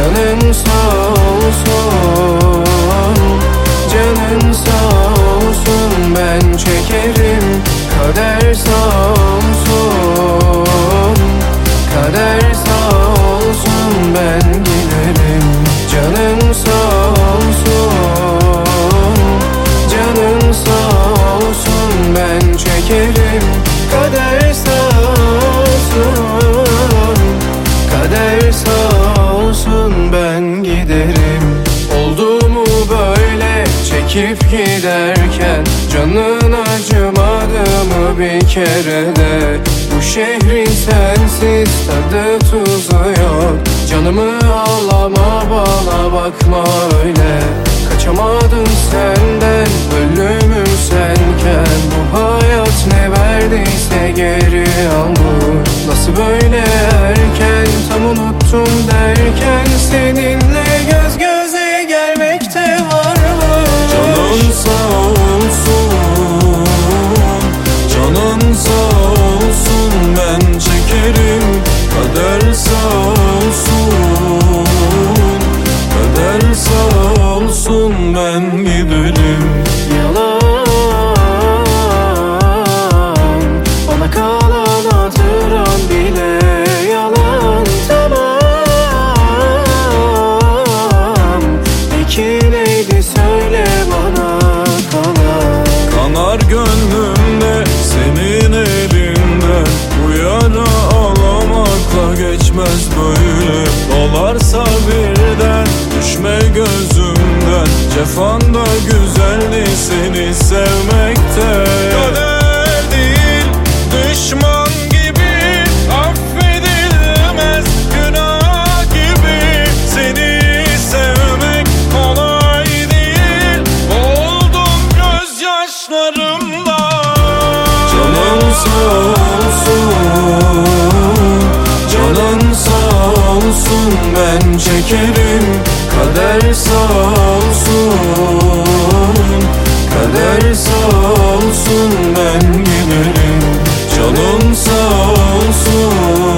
Canın sağ olsun Canın sağ olsun ben çekerim. Kader sağ olsun Kader sağ olsun ben giderim. Canın sağ olsun Canın sağ olsun ben çekerim. Kader sağ olsun Kader sağ olsun Oldu mu böyle çekip giderken? Canın acımadı mı bir kere de? Bu şehrin sensiz tadı tuzu yok. Canımı ağlama bana bakma öyle. Kaçamadım senden ölümüm senken. Bu hayat ne verdiyse geri al Nasıl böyle Kader sağ olsun Kader sağ olsun Ben giderim. Yalan Bana kalan hatıran bile yalan Tamam. Peki neydi söyle bana kalan Kanar gönlümde birden düşme gözümden. Cefanda güzeldi seni sevmekte Ben çekerim. Kader sağ olsun. Kader sağ olsun Ben giderim. Canın sağ olsun.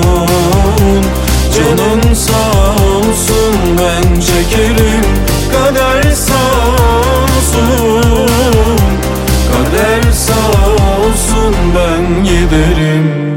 Canın sağ olsun Ben çekerim. Kader sağ olsun. Kader sağ olsun ben giderim